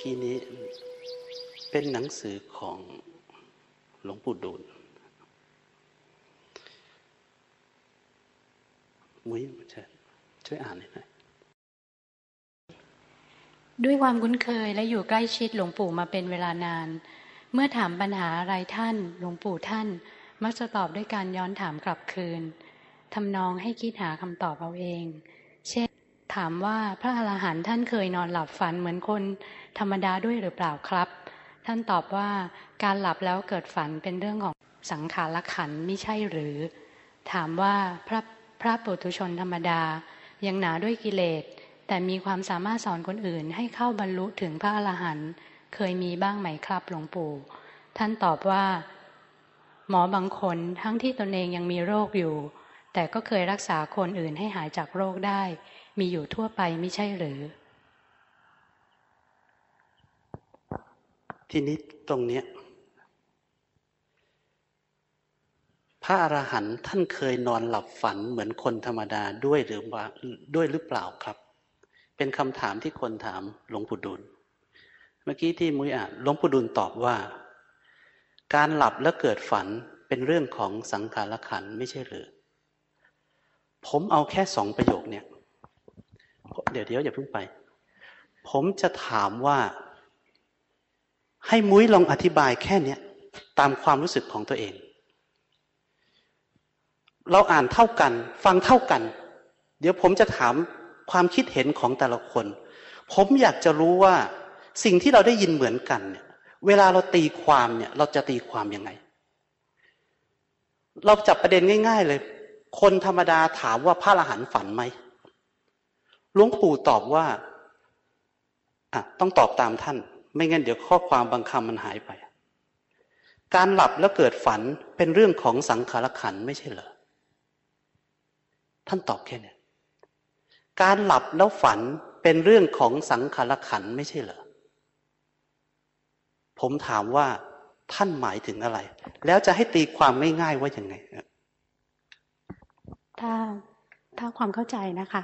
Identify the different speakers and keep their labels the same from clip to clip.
Speaker 1: กี้นี้ เป็นหนังสือของหลวงปู่ดูลมุ้ยช่วยอ่านหน่อย
Speaker 2: ด้วยความคุ้นเคยและอยู่ใกล้ชิดหลวงปู่มาเป็นเวลานาน เมื่อถามปัญหาอะไรท่าน หลวงปู่ท่าน มักจะตอบด้วยการย้อนถามกลับคืนทำนองให้คิดหาคำตอบเอาเอง เช่น ถามว่าพระอรหันต์ท่านเคยนอนหลับฝันเหมือนคนธรรมดาด้วยหรือเปล่าครับ ท่านตอบว่าการหลับแล้วเกิดฝันเป็นเรื่องของสังขารขันไม่ใช่หรือ ถามว่าพระพระปุถุชนธรรมดายังหนาด้วยกิเลส แต่มีความสามารถสอนคนอื่นให้เข้าบรรลุถึงพระอรหันต์เคยมีบ้างไหมครับหลวงปู่ ท่านตอบว่า หมอบางคนทั้งที่ตนเองยังมีโรคอยู่ แต่ก็เคยรักษาคนอื่นให้หายจากโรคได้ มีอยู่ทั่วไปไม่ใช่หรือ
Speaker 1: ทีนี้ตรงเนี้ย พระอรหันต์ท่านเคยนอนหลับฝันเหมือนคนธรรมดาด้วยหรือด้วยหรือเปล่าครับ เป็นคำถามที่คนถามหลวงปู่ดูลเมื่อกี้ที่มุยอ่านหลวงปู่ดูลตอบว่า การหลับแล้วเกิดฝันเป็นเรื่องของสังขารขันไม่ใช่หรือ ผมเอาแค่สองประโยคเนี่ย เดี๋ยวเดี๋ยวอย่าเพิ่งไป ผมจะถามว่า ให้มุ้ยลองอธิบายแค่เนี้ยตามความรู้สึกของตัวเอง เราอ่านเท่ากัน ฟังเท่ากัน เดี๋ยวผมจะถามความคิดเห็นของแต่ละคน ผมอยากจะรู้ว่าสิ่งที่เราได้ยินเหมือนกันเนี่ย เวลาเราตีความเนี่ย เราจะตีความยังไง เราจับประเด็นง่าย ๆ เลย คนธรรมดาถามว่าพระอรหันต์ฝันไหม หลวงปู่ตอบว่าอะต้องตอบตามท่าน ไม่งั้นเดี๋ยวข้อความบางคำมันหายไป การหลับแล้วเกิดฝันเป็นเรื่องของสังขารขันไม่ใช่เหรอ ท่านตอบแค่นี้การหลับแล้วฝันเป็นเรื่องของสังขารขันไม่ใช่เหรอ ผมถามว่าท่านหมายถึงอะไร แล้วจะให้ตีความง่ายๆว่าอย่างไง
Speaker 2: ถ้าถ้าความเข้าใจนะคะ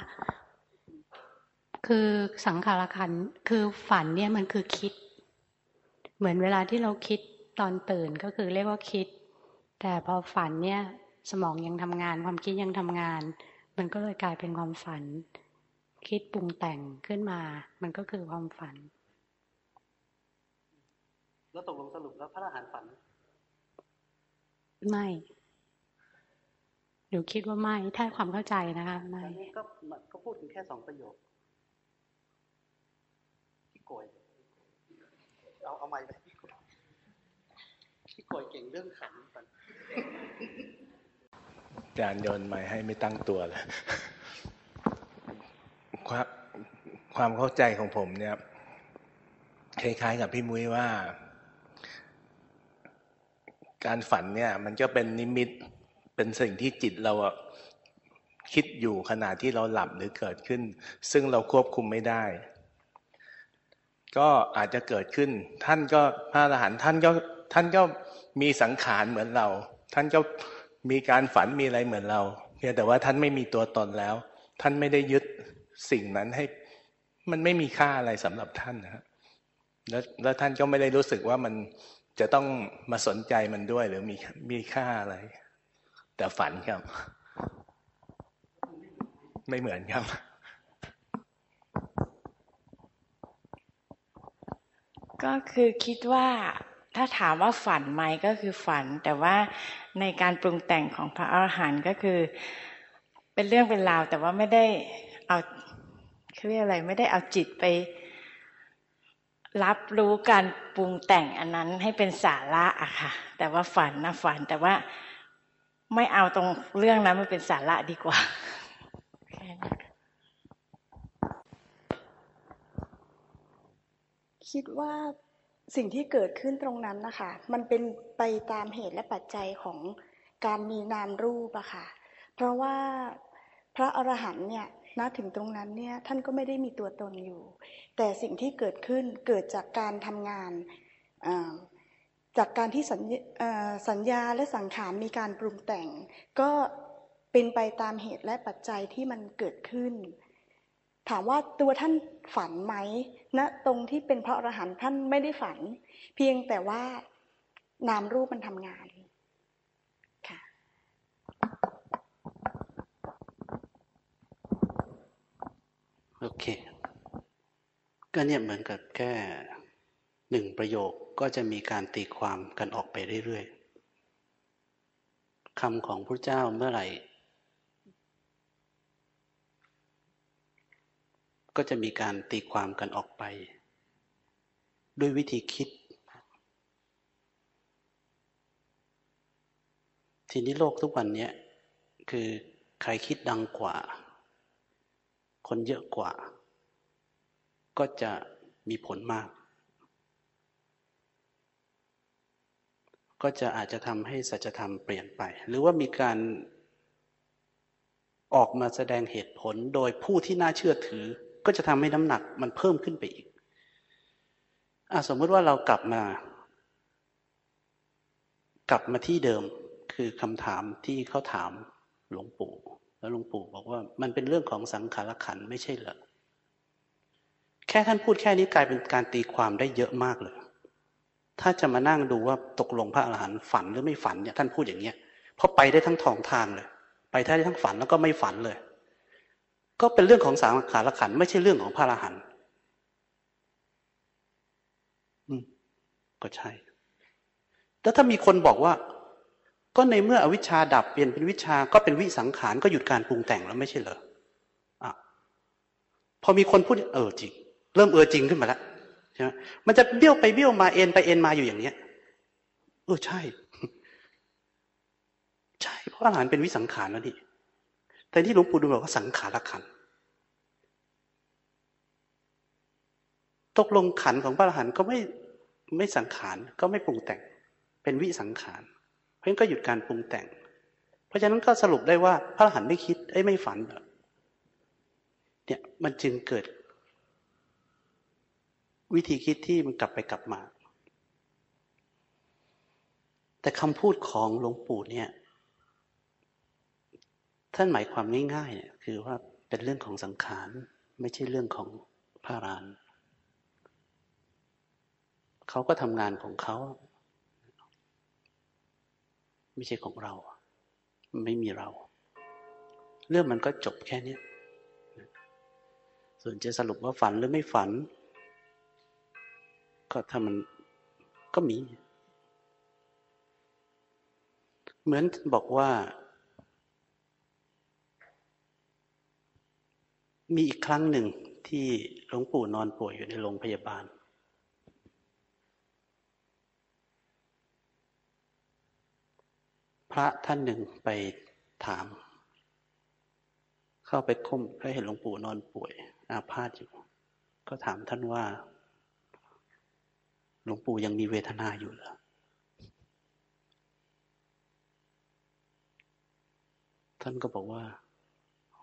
Speaker 2: คือสังขารขันคือฝันเนี่ยมันคือคิด เหมือนเวลาที่เราคิดตอนตื่นก็คือเรียกว่าคิด แต่พอฝันเนี่ยสมองยังทำงาน ความคิดยังทำงาน มันก็เลยกลายเป็นความฝัน คิดปรุงแต่งขึ้นมา มันก็คือความฝัน
Speaker 1: แล้วตกลงสรุปแล้วพระอรหันต์ฝัน
Speaker 2: ไม่หนูคิดว่าไม่ ถ้าความเข้าใจนะคะไม่
Speaker 1: ก็ก็พูดถึงแค่สองประโยคพี่ โกยเอาเอาไม้ไปพี่โกยพี่โกยเก่งเรื่องขันกัน
Speaker 3: จารโยนไม้ให้ไม่ตั้งตัวเลยความความเข้าใจของผมเนี่ยคล้ายๆกับพี่มุ้ยว่า การฝันเนี่ย มันก็เป็นนิมิตเป็นสิ่งที่จิตเราคิดอยู่ขณะที่เราหลับหรือเกิดขึ้น ซึ่งเราควบคุมไม่ได้ ก็อาจจะเกิดขึ้น ท่านก็พระอรหันต์ท่านก็ท่านก็มีสังขารเหมือนเรา ท่านก็มีการฝันมีอะไรเหมือนเราเพียงแต่ว่าท่านไม่มีตัวตนแล้ว ท่านไม่ได้ยึดสิ่งนั้นให้มันไม่มีค่าอะไรสำหรับท่านนะแล้วแล้วท่านก็ไม่ได้รู้สึกว่ามันจะต้องมาสนใจมันด้วย หรือมีมีค่าอะไร แต่ฝันครับ ไม่เหมือนครับ
Speaker 4: ก็คือคิดว่าถ้าถามว่าฝันไหมก็คือฝัน แต่ว่าในการปรุงแต่งของพระอรหันต์ก็คือ เป็นเรื่องเป็นราว แต่ว่าไม่ได้เอาเรียกอะไรไม่ได้เอาจิตไป รับรู้การปรุงแต่งอันนั้นให้เป็นสาระอะค่ะ แต่ว่าฝันนะฝันแต่ว่าไม่เอาตรงเรื่องนั้นมันเป็นสาระดีกว่า
Speaker 5: คิดว่าสิ่งที่เกิดขึ้นตรงนั้นนะคะ มันเป็นไปตามเหตุและปัจจัยของการมีนามรูปอะค่ะ เพราะว่าพระอรหันต์เนี่ยณถึงตรงนั้นเนี่ยท่านก็ไม่ได้มีตัวตนอยู่ แต่สิ่งที่เกิดขึ้นเกิดจากการทำงาน จากการที่สัญสัญญาและสังขารมีการปรุงแต่ง ก็เป็นไปตามเหตุและปัจจัยที่มันเกิดขึ้น ถามว่าตัวท่านฝันไหมณนะตรงที่เป็นพระอรหันต์ท่านไม่ได้ฝัน เพียงแต่ว่านามรูปมันทำงานค่ะ
Speaker 1: โอเค ก็เนี่ยเหมือนกับแค่หนึ่งประโยคก็จะมีการตีความกันออกไปเรื่อยๆคำของพระเจ้าเมื่อไหร่ ก็จะมีการตีความกันออกไป ด้วยวิธีคิด ทีนี้โลกทุกวันนี้คือใครคิดดังกว่า คนเยอะกว่า ก็จะมีผลมาก ก็จะอาจจะทำให้สัจธรรมเปลี่ยนไป หรือว่ามีการออกมาแสดงเหตุผลโดยผู้ที่น่าเชื่อถือ ก็จะทำให้น้ำหนักมันเพิ่มขึ้นไปอีกอสมมติว่าเรากลับมา กลับมาที่เดิมคือคำถามที่เขาถามหลวงปู่ แล้วหลวงปู่บอกว่ามันเป็นเรื่องของสังขารขันไม่ใช่เหรอแค่ท่านพูดแค่นี้กลายเป็นการตีความได้เยอะมากเลย ถ้าจะมานั่งดูว่าตกลงพระอรหันต์ฝันหรือไม่ฝันเนี่ยท่านพูดอย่างเนี้ยเพราะไปได้ทั้งทองทางเลย ไปได้ทั้งฝันแล้วก็ไม่ฝันเลย ก็เป็นเรื่องของสังขารขันไม่ใช่เรื่องของพระอรหันต์ก็ใช่ แล้วถ้ามีคนบอกว่า ก็ในเมื่ออวิชชาดับเปลี่ยนเป็นวิชาก็เป็นวิสังขารก็หยุดการปรุงแต่งแล้วไม่ใช่เหรออะพอมีคนพูดเออจริง เริ่มเออจริงขึ้นมาแล้วใช่ไหมมันจะเบี้ยวไปเบี้ยวมาเอ็นไปเอ็นมาอยู่อย่างเนี้ย เออใช่ ใช่ เพราะอาหารเป็นวิสังขารแล้วดิ แต่ที่หลวงปู่ดูบอกว่าสังขารขัน ตกลงขันของพระอรหันต์ก็ไม่ไม่สังขารก็ไม่ปรุงแต่ง เป็นวิสังขาร เพราะฉะนั้นก็หยุดการปรุงแต่ง เพราะฉะนั้นก็สรุปได้ว่าพระอรหันต์ไม่คิดไอ้ไม่ฝันเนี่ยมันจึงเกิด วิธีคิดที่มันกลับไปกลับมา แต่คำพูดของหลวงปู่เนี่ย ท่านหมายความง่ายๆเนี่ยคือว่าเป็นเรื่องของสังขารไม่ใช่เรื่องของพระรานเขาก็ทำงานของเขา ไม่ใช่ของเรา ไม่มีเรา เรื่องมันก็จบแค่นี้ส่วนจะสรุปว่าฝันหรือไม่ฝัน ก็ถ้ามันก็มี เหมือนบอกว่า มีอีกครั้งหนึ่งที่หลวงปู่นอนป่วยอยู่ในโรงพยาบาล พระท่านหนึ่งไปถาม เข้าไปคุ้มก็เห็นหลวงปู่นอนป่วย อาพาธอยู่ ก็ถามท่านว่า หลวงปู่ยังมีเวทนาอยู่เหรอท่านก็บอกว่า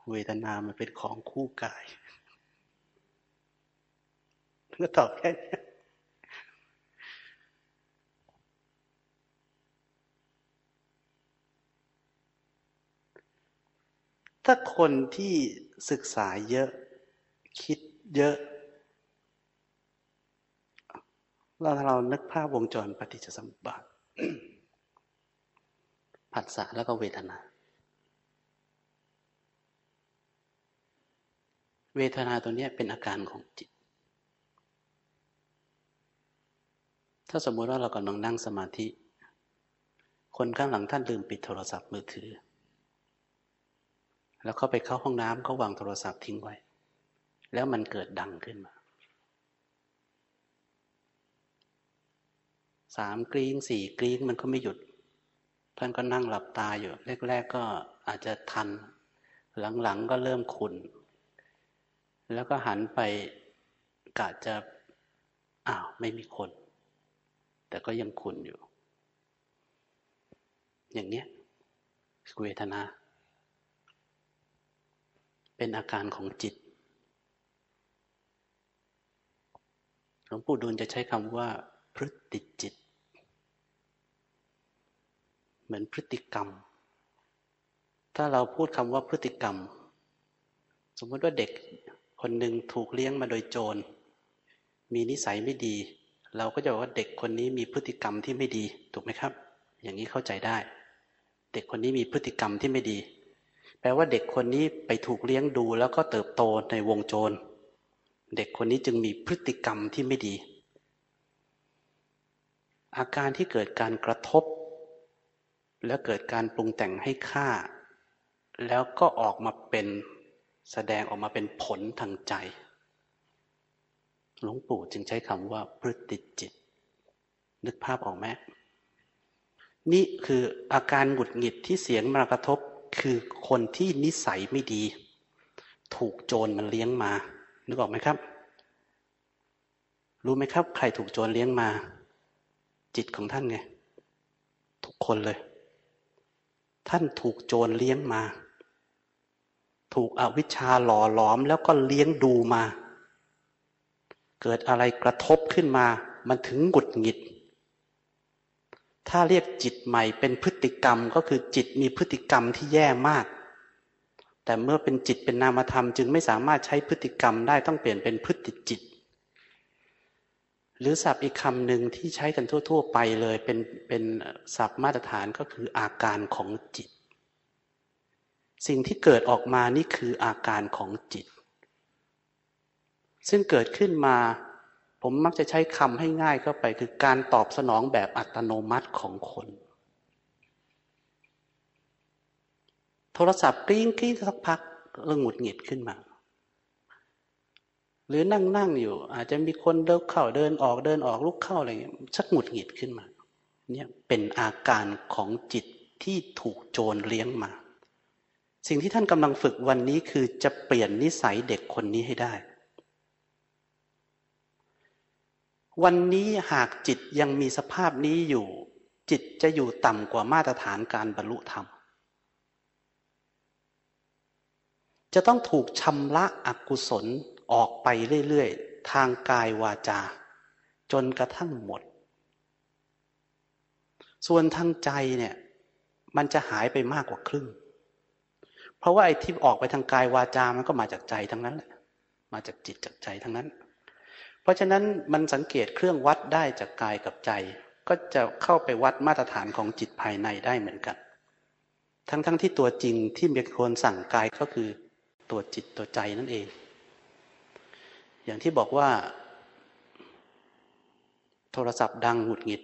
Speaker 1: เวทนามันเป็นของคู่กายก็ตอบแค่นี้ถ้าคนที่ศึกษาเยอะ คิดเยอะ เราเรานึกภาพวงจรปฏิจจสมุปบาทผัสสะแล้วก็เวทนา เวทนาตัวนี้เป็นอาการของจิต ถ้าสมมุติว่าเรากำลังนั่งสมาธิ คนข้างหลังท่านลืมปิดโทรศัพท์มือถือ แล้วเขาไปเข้าห้องน้ำเขาวางโทรศัพท์ทิ้งไว้ แล้วมันเกิดดังขึ้นมาสามกรีงสี่กรีงมันก็ไม่หยุด ท่านก็นั่งหลับตาอยู่ แรก ๆ ก็อาจจะทัน หลัง ๆ ก็เริ่มขุน แล้วก็หันไปกะจะอ้าวไม่มีคน แต่ก็ยังขุนอยู่ อย่างเนี้ยเวทนา เป็นอาการของจิตหลวงปู่ดูลจะใช้คำว่า พฤติจิต เหมือนพฤติกรรม ถ้าเราพูดคำว่าพฤติกรรม สมมติว่าเด็ก คนหนึ่งถูกเลี้ยงมาโดยโจร มีนิสัยไม่ดี เราก็จะบอกว่าเด็กคนนี้มีพฤติกรรมที่ไม่ดี ถูกไหมครับ อย่างนี้เข้าใจได้ เด็กคนนี้มีพฤติกรรมที่ไม่ดี แปลว่าเด็กคนนี้ไปถูกเลี้ยงดูแล้วก็เติบโตในวงโจร เด็กคนนี้จึงมีพฤติกรรมที่ไม่ดี อาการที่เกิดการกระทบ แล้วเกิดการปรุงแต่งให้ค่า แล้วก็ออกมาเป็น แสดงออกมาเป็นผลทางใจ หลวงปู่จึงใช้คำว่าพฤติจิต นึกภาพออกไหมนี่คืออาการหงุดหงิดที่เสียงมากระทบคือคนที่นิสัยไม่ดี ถูกโจรมันเลี้ยงมา นึกออกไหมครับ รู้ไหมครับ ใครถูกโจรเลี้ยงมา จิตของท่านไง ทุกคนเลย ท่านถูกโจรเลี้ยงมา ถูกอวิชชาหล่อหลอมแล้วก็เลี้ยงดูมา เกิดอะไรกระทบขึ้นมา มันถึงหงุดหงิด ถ้าเรียกจิตใหม่เป็นพฤติกรรมก็คือจิตมีพฤติกรรมที่แย่มาก แต่เมื่อเป็นจิตเป็นนามธรรม จึงไม่สามารถใช้พฤติกรรมได้ต้องเปลี่ยนเป็นพฤติจิต หรือศัพท์อีกคำหนึ่งที่ใช้กันทั่ว ๆ ไปเลยเป็นเป็นศัพท์มาตรฐานก็คืออาการของจิต สิ่งที่เกิดออกมานี่คืออาการของจิต ซึ่งเกิดขึ้นมา ผมมักจะใช้คำให้ง่ายเข้าไป คือการตอบสนองแบบอัตโนมัติของคน โทรศัพท์กริ้งกริ้งสักพักเริ่มหงุดหงิดขึ้นมา หรือนั่งนั่งอยู่ อาจจะมีคนเดินเข้าเดินออกเดินออกลุกเข้าอะไรเงี้ยชักหงุดหงิดขึ้นมา เนี่ยเป็นอาการของจิตที่ถูกโจรเลี้ยงมา สิ่งที่ท่านกำลังฝึกวันนี้คือจะเปลี่ยนนิสัยเด็กคนนี้ให้ได้ วันนี้หากจิตยังมีสภาพนี้อยู่ จิตจะอยู่ต่ำกว่ามาตรฐานการบรรลุธรรม จะต้องถูกชำระอกุศลออกไปเรื่อยๆ ทางกายวาจา จนกระทั่งหมด ส่วนทางใจเนี่ย มันจะหายไปมากกว่าครึ่ง เพราะว่าไอ้ที่ออกไปทางกายวาจา มันก็มาจากใจทั้งนั้นแหละ มาจากจิตจากใจทั้งนั้น เพราะฉะนั้นมันสังเกตเครื่องวัดได้จากกายกับใจ ก็จะเข้าไปวัดมาตรฐานของจิตภายในได้เหมือนกัน ทั้งๆทที่ตัวจริงที่มีคนสั่งกายก็คือตัวจิตตัวใจนั่นเอง อย่างที่บอกว่า โทรศัพท์ดังหงุดหงิด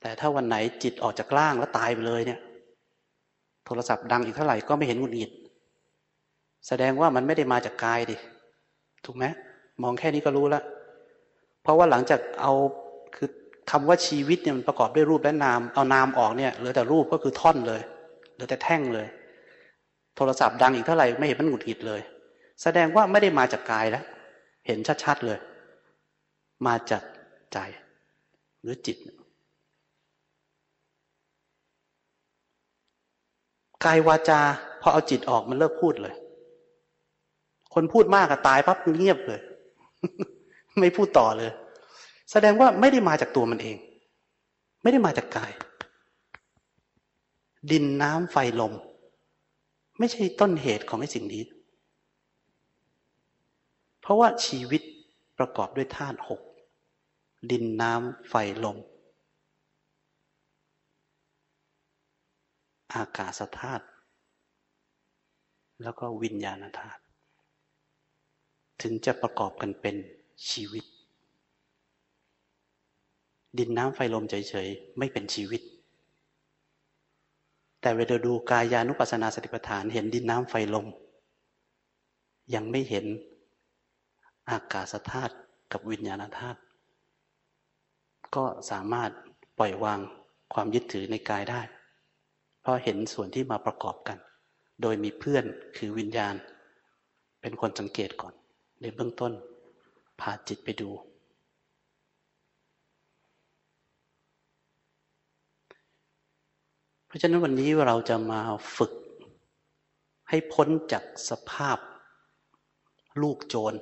Speaker 1: แต่ถ้าวันไหนจิตออกจากล่างแล้วตายไปเลยเนี่ย ทรศัพท์ดังอีกเท่าไหร่ก็ไม่เห็นหงุดหงิด แสดงว่ามันไม่ได้มาจากกายดิ ถูกไหมมองแค่นี้ก็รู้ล้วเพราะว่าหลังจากเอาคือคำว่าชีวิตเนี่ยมันประกอบด้วยรูปและนาม เอานามออกเนี่ยเหลือแต่รูปก็คือท่อนเลยเหลือแต่แท่งเลย โทรศัพท์ดังอีกเท่าไหร่ไม่เห็นมันหงุดหงิดเลย แสดงว่าไม่ได้มาจากกายแล้ว เห็นชัดๆเลย มาจากใจหรือจิต กายวาจาพอเอาจิตออกมันเลิกพูดเลย คนพูดมากก็ตายปั๊บเงียบเลย ไม่พูดต่อเลย แสดงว่าไม่ได้มาจากตัวมันเอง ไม่ได้มาจากกาย ดินน้ำไฟลม ไม่ใช่ต้นเหตุของไอ้สิ่งนี้ เพราะว่าชีวิตประกอบด้วยธาตุหกดินน้ำไฟลม อากาศธาตุแล้วก็วิญญาณธาตุถึงจะประกอบกันเป็นชีวิต ดินน้ำไฟลมเฉยๆ ไม่เป็นชีวิต แต่เวลาดูกายานุปัสสนาสติปัฏฐานเห็นดินน้ำไฟลม ยังไม่เห็นอากาศธาตุกับวิญญาณธาตุก็สามารถปล่อยวางความยึดถือในกายได้ เพราะเห็นส่วนที่มาประกอบกัน โดยมีเพื่อนคือวิญญาณ เป็นคนสังเกตก่อน ในเบื้องต้นพาจิตไปดู เพราะฉะนั้นวันนี้เราจะมาฝึก ให้พ้นจากสภาพลูกโจร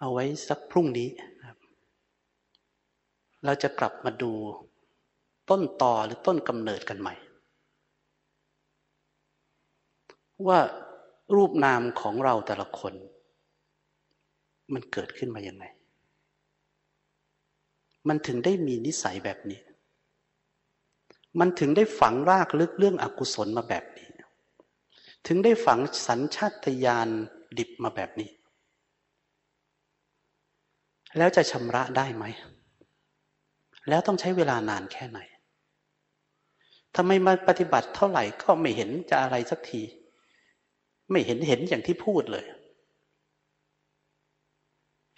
Speaker 1: เอาไว้สักพรุ่งนี้ เราจะกลับมาดูต้นตอหรือต้นกำเนิดกันใหม่ ว่ารูปนามของเราแต่ละคน มันเกิดขึ้นมายังไง มันถึงได้มีนิสัยแบบนี้ มันถึงได้ฝังรากลึกเรื่องอกุศลมาแบบนี้ ถึงได้ฝังสัญชาตญาณดิบมาแบบนี้ แล้วจะชำระได้ไหม แล้วต้องใช้เวลานานแค่ไหนทำไมมาปฏิบัติเท่าไหร่ก็ไม่เห็นจะอะไรสักที ไม่เห็นเห็นอย่างที่พูดเลย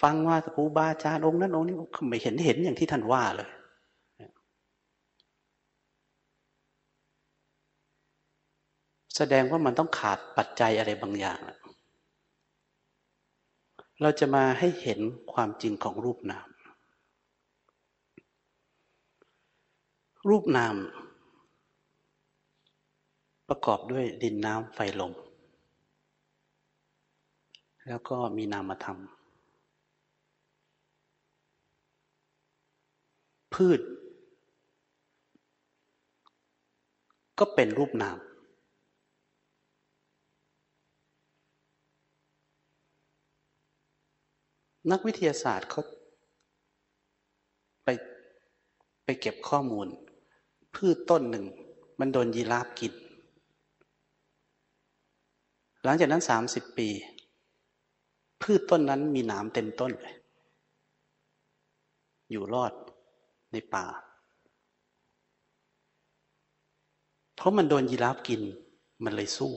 Speaker 1: ฟังว่าครูบาอาจารย์องค์นั้นองค์นี้ไม่เห็นเห็นอย่างที่ท่านว่าเลยแสดงว่ามันต้องขาดปัจจัยอะไรบางอย่าง เราจะมาให้เห็นความจริงของรูปนาม รูปนาม ประกอบด้วยดินน้ำไฟลม แล้วก็มีนามธรรม พืช ก็เป็นรูปนาม นักวิทยาศาสตร์เขาไปไปเก็บข้อมูล พืชต้นหนึ่ง มันโดนยีราฟกิน หลังจากนั้นสามสิบปี พืชต้นนั้นมีหนามเต็มต้นเลย อยู่รอดในป่า เพราะมันโดนยีราฟกิน มันเลยสู้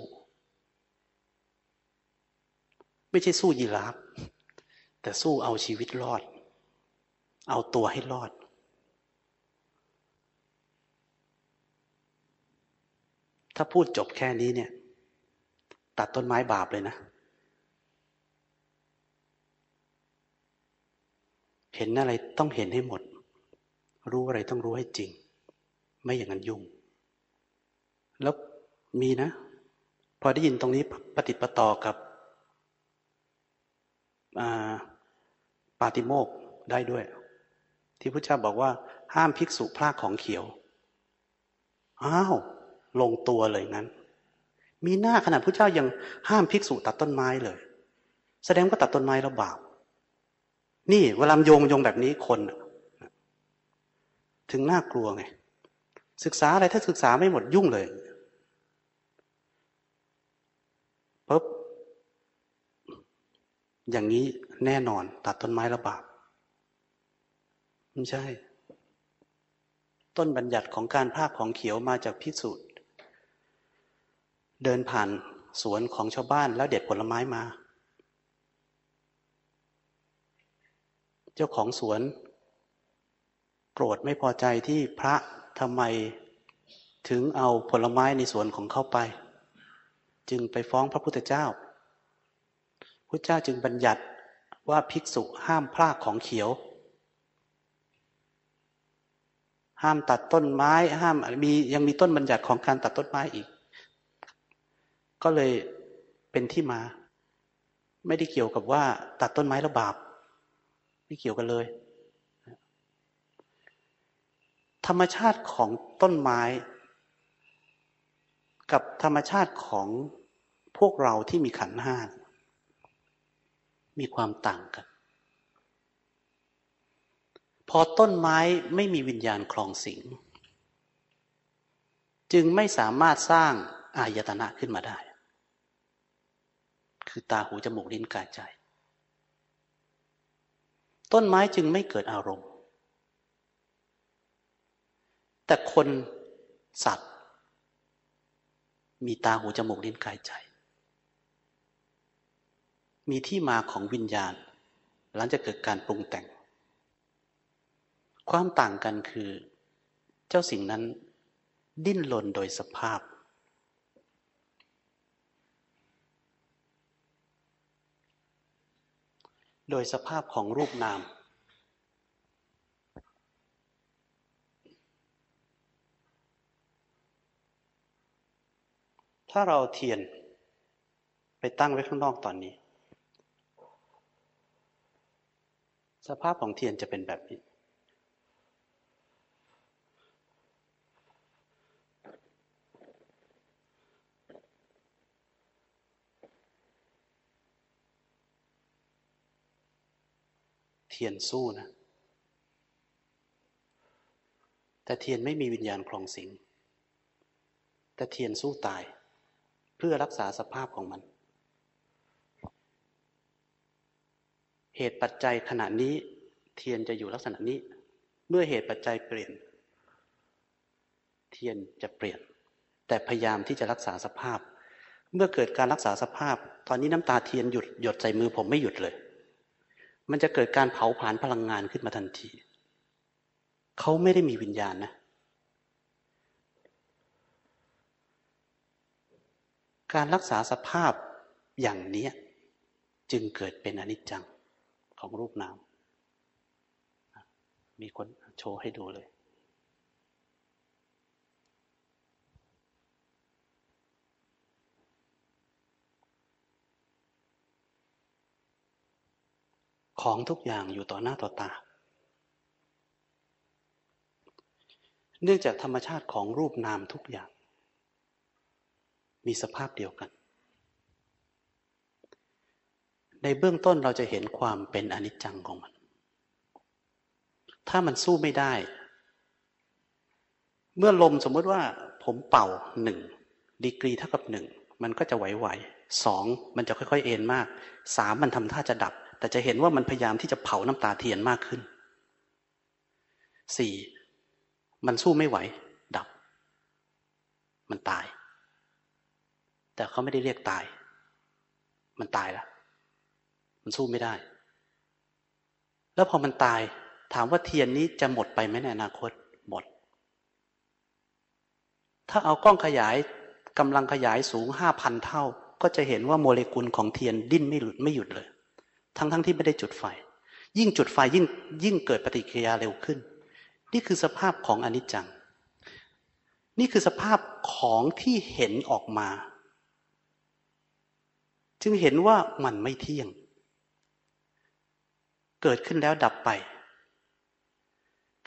Speaker 1: ไม่ใช่สู้ยีราฟแต่สู้เอาชีวิตรอด เอาตัวให้รอด ถ้าพูดจบแค่นี้เนี่ย ตัดต้นไม้บาปเลยนะ เห็นอะไรต้องเห็นให้หมด รู้อะไรต้องรู้ให้จริง ไม่อย่างนั้นยุ่ง แล้วมีนะ พอได้ยินตรงนี้ปฏิปต่อกับปาติโมกได้ด้วย ที่พระเจ้าบอกว่า ห้ามภิกษุพลากของเขียว อ้าว ลงตัวเลยงั้น มีหน้าขนาดพระเจ้ายังห้ามภิกษุตัดต้นไม้เลย แสดงว่าตัดต้นไม้แล้วบาปนี่เวลาโยงโยงแบบนี้คน ถึงน่ากลัวไง ศึกษาอะไรถ้าศึกษาไม่หมดยุ่งเลยปุ๊บอย่างนี้แน่นอนตัดต้นไม้แล้วบาปไม่ใช่ ต้นบัญญัติของการภาคของเขียวมาจากพิสูจน์ เดินผ่านสวนของชาวบ้านแล้วเด็ดผลไม้มา เจ้าของสวน โกรธไม่พอใจที่พระทำไมถึงเอาผลไม้ในสวนของเขาไป จึงไปฟ้องพระพุทธเจ้าพระเจ้าจึงบัญญัติว่าภิกษุห้ามพลากของเขียว ห้ามตัดต้นไม้ ห้ามมียังมีต้นบัญญัติของการตัดต้นไม้อีก ก็เลยเป็นที่มา ไม่ได้เกี่ยวกับว่าตัดต้นไม้แล้วบาป ไม่เกี่ยวกันเลย ธรรมชาติของต้นไม้ กับธรรมชาติของพวกเราที่มีขันห้ามีความต่างกัน พอต้นไม้ไม่มีวิญญาณคลองสิง จึงไม่สามารถสร้างอายตนะขึ้นมาได้ คือตาหูจมูกลิ้นกายใจ ต้นไม้จึงไม่เกิดอารมณ์ แต่คนสัตว์ มีตาหูจมูกลิ้นกายใจ มีที่มาของวิญญาณ หลังจากเกิดการปรุงแต่ง ความต่างกันคือ เจ้าสิ่งนั้นดิ้นรนโดยสภาพ โดยสภาพของรูปนาม ถ้าเราเทียนไปตั้งไว้ข้างนอกตอนนี้ สภาพของเทียนจะเป็นแบบนี้ ทียนสู้นะ แต่เทียนไม่มีวิญญาณคลองสิง แต่เทียนสู้ตาย เพื่อรักษาสภาพของมัน เหตุปัจจัยขณะนี้เทียนจะอยู่ลักษณะนี้ เมื่อเหตุปัจจัยเปลี่ยน เทียนจะเปลี่ยน แต่พยายามที่จะรักษาสภาพ เมื่อเกิดการรักษาสภาพ ตอนนี้น้ำตาเทียนหยุดหยดใส่มือผมไม่หยุดเลย มันจะเกิดการเผาผลาญพลังงานขึ้นมาทันที เขาไม่ได้มีวิญญาณนะ การรักษาสภาพอย่างนี้จึงเกิดเป็นอนิจจังของรูปนาม มีคนโชว์ให้ดูเลย ของทุกอย่างอยู่ต่อหน้าต่อตา เนื่องจากธรรมชาติของรูปนามทุกอย่าง มีสภาพเดียวกัน ในเบื้องต้นเราจะเห็นความเป็นอนิจจังของมัน ถ้ามันสู้ไม่ได้ เมื่อลมสมมติว่าผมเป่าหนึ่งดีกรีเท่ากับหนึ่งมันก็จะไหวๆสองมันจะค่อย ๆ เอ็นมากสามมันทำท่าจะดับ แต่จะเห็นว่ามันพยายามที่จะเผาน้ำตาเทียนมากขึ้นสี่มันสู้ไม่ไหว ดับ มันตาย แต่เขาไม่ได้เรียกตาย มันตายแล้วมันสู้ไม่ได้ แล้วพอมันตาย ถามว่าเทียนนี้จะหมดไปไหมในอนาคต หมด ถ้าเอากล้องขยายกำลังขยายสูงห้าพันเท่า ก็จะเห็นว่าโมเลกุลของเทียนดิ้นไม่หลุดไม่หยุดเลย ทั้งๆทที่ไม่ได้จุดไฟ ยิ่งจุดไฟยิ่งยิ่งเกิดปฏิกิริยาเร็วขึ้น นี่คือสภาพของอนิจจัง นี่คือสภาพของที่เห็นออกมา จึงเห็นว่ามันไม่เที่ยง เกิดขึ้นแล้วดับไป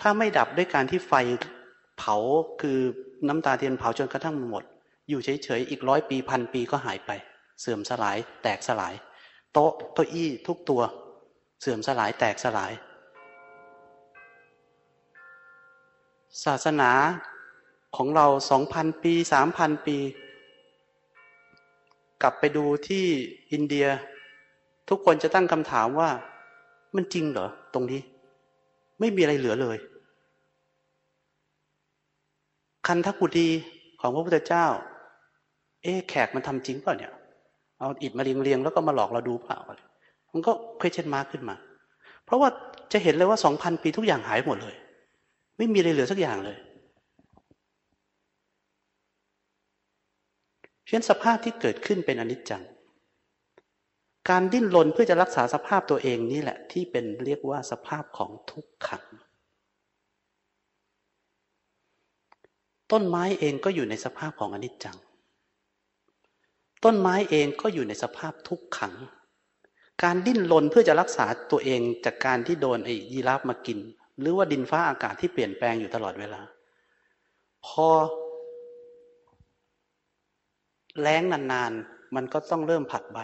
Speaker 1: ถ้าไม่ดับด้วยการที่ไฟเผาคือน้ำตาเทียนเผาจนกระทั่งหมด อยู่เฉยๆอีกร้อยปีพันปีก็หายไป เสื่อมสลายแตกสลาย โต๊ะเก้าอี้ทุกตัว เสื่อมสลายแตกสลาย ศาสนาของเราสองพันปีสามพันปี กลับไปดูที่อินเดีย ทุกคนจะตั้งคำถามว่า มันจริงเหรอ ตรงนี้ ไม่มีอะไรเหลือเลย คันทักุดีของพระพุทธเจ้า เอ๊แขกมันทำจริงเปล่าเนี่ย เอาอิฐมาเรียงเรียงแล้วก็มาหลอกเราดูเปล่ามันก็เคยเช่นมาขึ้นมา เพราะว่าจะเห็นเลยว่าสองพันปีทุกอย่างหายหมดเลย ไม่มีอะไรเหลือสักอย่างเลยเช่นสภาพที่เกิดขึ้นเป็นอนิจจัง การดิ้นรนเพื่อจะรักษาสภาพตัวเองนี่แหละ ที่เป็นเรียกว่าสภาพของทุกขัง ต้นไม้เองก็อยู่ในสภาพของอนิจจัง ต้นไม้เองก็อยู่ในสภาพทุกขัง การดิ้นรนเพื่อจะรักษาตัวเองจากการที่โดนไอ้ยีราฟมากิน หรือว่าดินฟ้าอากาศที่เปลี่ยนแปลงอยู่ตลอดเวลา พอแล้งนานๆ มันก็ต้องเริ่มผัดใบ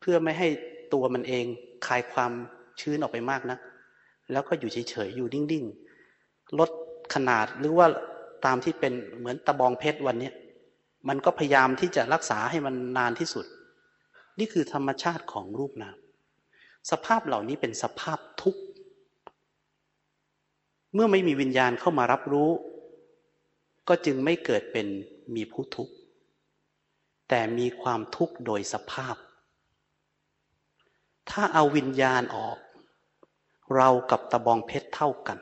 Speaker 1: เพื่อไม่ให้ตัวมันเองคายความชื้นออกไปมากนะแล้วก็อยู่เฉยๆ อยู่นิ่งๆ ลดขนาดหรือว่าตามที่เป็นเหมือนตะบองเพชรวันนี้ มันก็พยายามที่จะรักษาให้มันนานที่สุด นี่คือธรรมชาติของรูปนาม สภาพเหล่านี้เป็นสภาพทุกข์ เมื่อไม่มีวิญญาณเข้ามารับรู้ ก็จึงไม่เกิดเป็นมีผู้ทุกข์ แต่มีความทุกข์โดยสภาพ ถ้าเอาวิญญาณออก เรากับตะบองเพชรเท่ากัน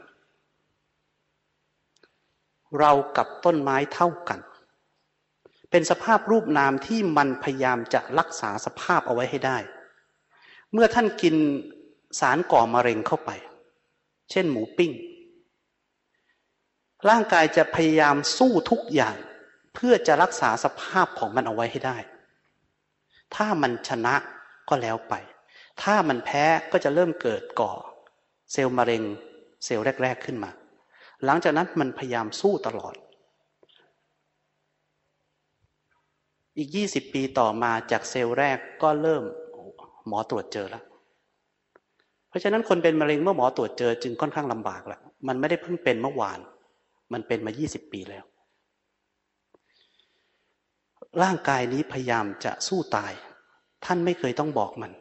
Speaker 1: เรากับต้นไม้เท่ากัน เป็นสภาพรูปนามที่มันพยายามจะรักษาสภาพเอาไว้ให้ได้ เมื่อท่านกินสารก่อมะเร็งเข้าไป เช่นหมูปิ้ง ร่างกายจะพยายามสู้ทุกอย่าง เพื่อจะรักษาสภาพของมันเอาไว้ให้ได้ ถ้ามันชนะก็แล้วไป ถ้ามันแพ้ก็จะเริ่มเกิดก่อ เซลล์มะเร็ง เซลล์แรก ๆขึ้นมา หลังจากนั้นมันพยายามสู้ตลอด อีกยี่สิบปีต่อมาจากเซลล์แรกก็เริ่มหมอตรวจเจอแล้ว เพราะฉะนั้นคนเป็นมะเร็งเมื่อหมอตรวจเจอจึงค่อนข้างลำบากละมันไม่ได้เพิ่งเป็นเมื่อวาน มันเป็นมา20ปีแล้ว ร่างกายนี้พยายามจะสู้ตาย ท่านไม่เคยต้องบอกมัน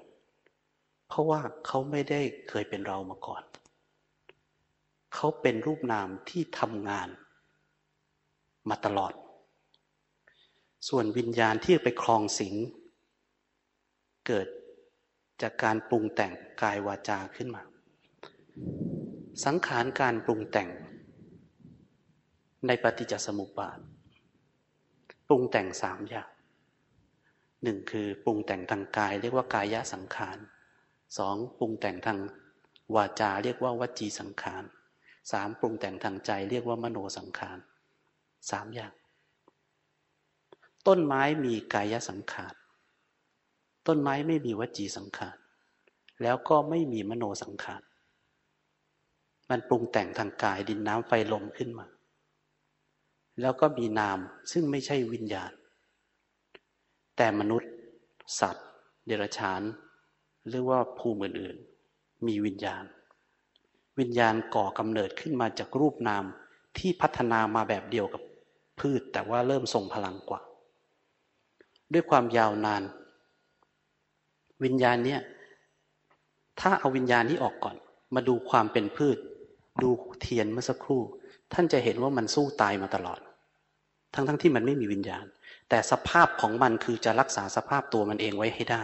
Speaker 1: เพราะว่าเขาไม่ได้เคยเป็นเรามาก่อน เขาเป็นรูปนามที่ทำงาน มาตลอด ส่วนวิญญาณที่ไปคลองสิงเกิดจากการปรุงแต่งกายวาจาขึ้นมา สังขารการปรุงแต่ง ในปฏิจจสมุปบาท ปรุงแต่งสามอย่างหนึ่งคือปรุงแต่งทางกาย เรียกว่ากายสังขารสองปรุงแต่งทางวาจา เรียกว่าวจีสังขารสามปรุงแต่งทางใจ เรียกว่ามโนสังขารสามอย่าง ต้นไม้มีกายสังขาร ต้นไม้ไม่มีวจีสังขาร แล้วก็ไม่มีมโนสังขาร มันปรุงแต่งทางกายดินน้ำไฟลมขึ้นมา แล้วก็มีนามซึ่งไม่ใช่วิญญาณ แต่มนุษย์ สัตว์ เดรัจฉาน หรือว่าภูมิอื่นๆ มีวิญญาณ วิญญาณก่อกำเนิดขึ้นมาจากรูปนามที่พัฒนามาแบบเดียวกับพืชแต่ว่าเริ่มทรงพลังกว่า ด้วยความยาวนาน วิญญาณเนี่ยถ้าเอาวิญญาณนี้ออกก่อน มาดูความเป็นพืช ดูเทียนเมื่อสักครู่ ท่านจะเห็นว่ามันสู้ตายมาตลอด ทั้งๆทที่มันไม่มีวิญญาณ แต่สภาพของมันคือจะรักษาสภาพตัวมันเองไว้ให้ได้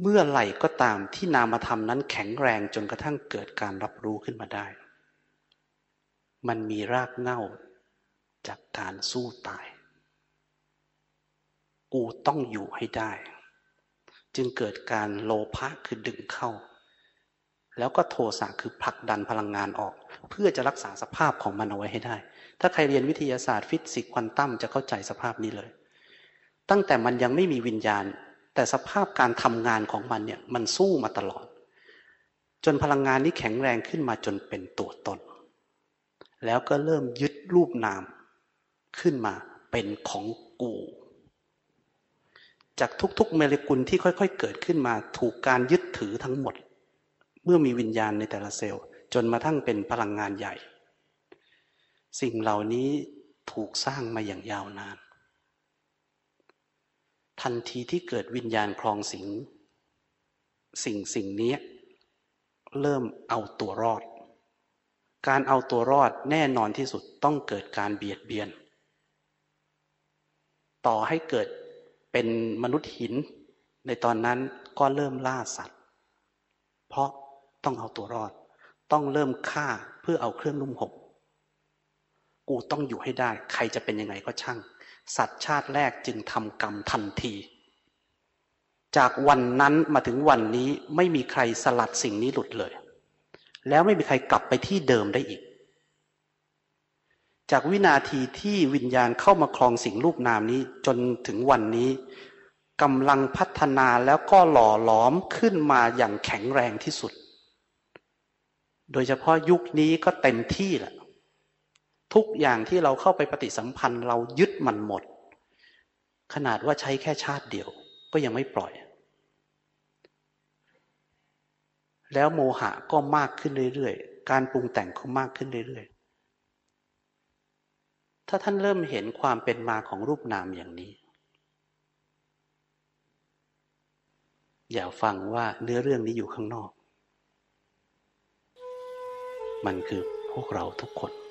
Speaker 1: เมื่อไหร่ก็ตามที่นามธรรมนั้นแข็งแรงจนกระทั่งเกิดการรับรู้ขึ้นมาได้ มันมีรากเง้า จากการสู้ตาย กูต้องอยู่ให้ได้ จึงเกิดการโลภะคือดึงเข้า แล้วก็โทสะคือผลักดันพลังงานออก เพื่อจะรักษาสภาพของมันเอาไว้ให้ได้ ถ้าใครเรียนวิทยาศาสตร์ฟิสิกส์ควอนตัมจะเข้าใจสภาพนี้เลย ตั้งแต่มันยังไม่มีวิญญาณ แต่สภาพการทำงานของมันเนี่ยมันสู้มาตลอด จนพลังงานนี้แข็งแรงขึ้นมาจนเป็นตัวตนแล้วก็เริ่มยึดรูปนาม ขึ้นมาเป็นของกู จากทุกๆ เมเลกุลที่ค่อยๆ เกิดขึ้นมาถูกการยึดถือทั้งหมด เมื่อมีวิญญาณในแต่ละเซลล์ จนมาทั้งเป็นพลังงานใหญ่ สิ่งเหล่านี้ถูกสร้างมาอย่างยาวนาน ทันทีที่เกิดวิญญาณคลองสิงสิ่งสิ่งนี้เริ่มเอาตัวรอด การเอาตัวรอดแน่นอนที่สุดต้องเกิดการเบียดเบียน ต่อให้เกิดเป็นมนุษย์หิน ในตอนนั้นก็เริ่มล่าสัตว์ เพราะต้องเอาตัวรอด ต้องเริ่มฆ่าเพื่อเอาเครื่องนุ่มห่มกูต้องอยู่ให้ได้ ใครจะเป็นยังไงก็ช่าง สัตว์ชาติแรกจึงทำกรรมทันที จากวันนั้นมาถึงวันนี้ไม่มีใครสลัดสิ่งนี้หลุดเลย แล้วไม่มีใครกลับไปที่เดิมได้อีก จากวินาทีที่วิญญาณเข้ามาคลองสิ่งรูปนามนี้จนถึงวันนี้กำลังพัฒนาแล้วก็หล่อหลอมขึ้นมาอย่างแข็งแรงที่สุด โดยเฉพาะยุคนี้ก็เต็มที่แหละทุกอย่างที่เราเข้าไปปฏิสัมพันธ์เรายึดมันหมด ขนาดว่าใช้แค่ชาติเดียว ก็ยังไม่ปล่อย แล้วโมหะก็มากขึ้นเรื่อยๆ การปรุงแต่งก็มากขึ้นเรื่อย ถ้าท่านเริ่มเห็นความเป็นมาของรูปนามอย่างนี้ อย่าฟังว่าเนื้อเรื่องนี้อยู่ข้างนอก มันคือพวกเราทุกคน